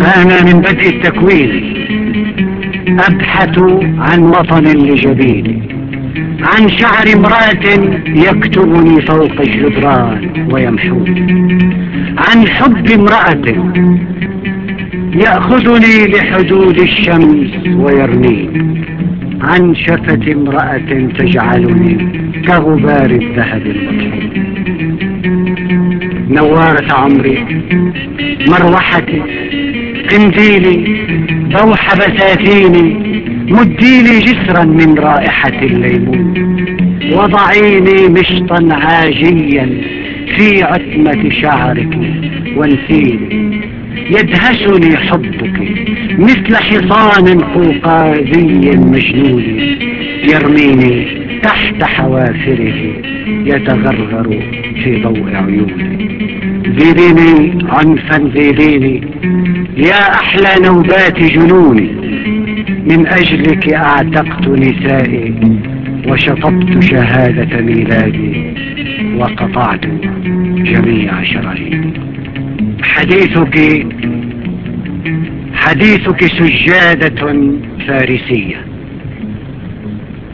فأنا من بدء التكوين أبحث عن وطن لجبيني عن شعر امرأة يكتبني فوق الجدران ويمحوني عن حب امرأة يأخذني لحدود الشمس ويرميني عن شفة امرأة تجعلني كغبار الذهب المطحون. نوارة عمري مروحتي قنديلي روح بساتيني مديني جسرا من رائحة الليمون. وضعيني مشطا عاجيا في عتمة شعرك وانسيني يدهشني حبك مثل حصان قوقازي مجنون. يرميني تحت حوافره يتغرغر في ضوء عيوني. زيديني عنفا زيديني يا أحلى نوبات جنوني من أجلك أعتقت نسائي وشطبت شهادة ميلادي وقطعت جميع شراييني حديثك حديثك سجادة فارسية.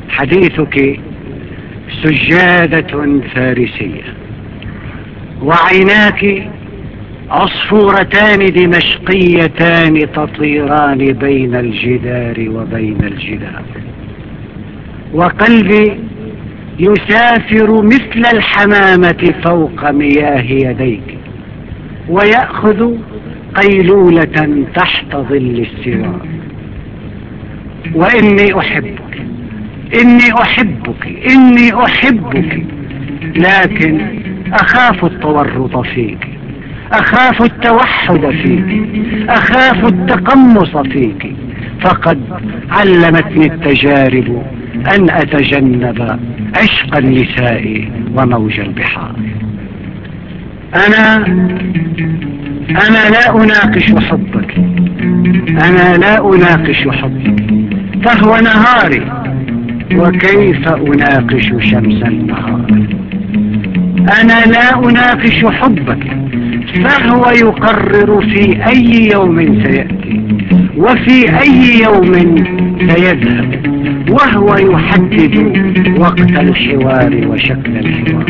حديثك سجادة فارسية. وعيناك عصفورتان دمشقيتان تطيران بين الجدار وبين الجدار. وقلبي يسافر مثل الحمامة فوق مياه يديك ويأخذ قيلولة تحت ظل السوار. وإني أحبك إني أحبك إني أحبك لكن أخاف التورط فيك. أخاف التوحد فيك. أخاف التقمص فيك. فقد علمتني التجارب أن أتجنب عشق النساء وموج البحار. أنا أنا لا أناقش حبك. أنا لا أناقش حبك. فهو نهاري. وكيف أناقش شمس النهار؟ أنا لا أناقش حبك فهو يقرر في أي يوم سيأتي وفي أي يوم سيذهب وهو يحدد وقت الحوار وشكل الحوار.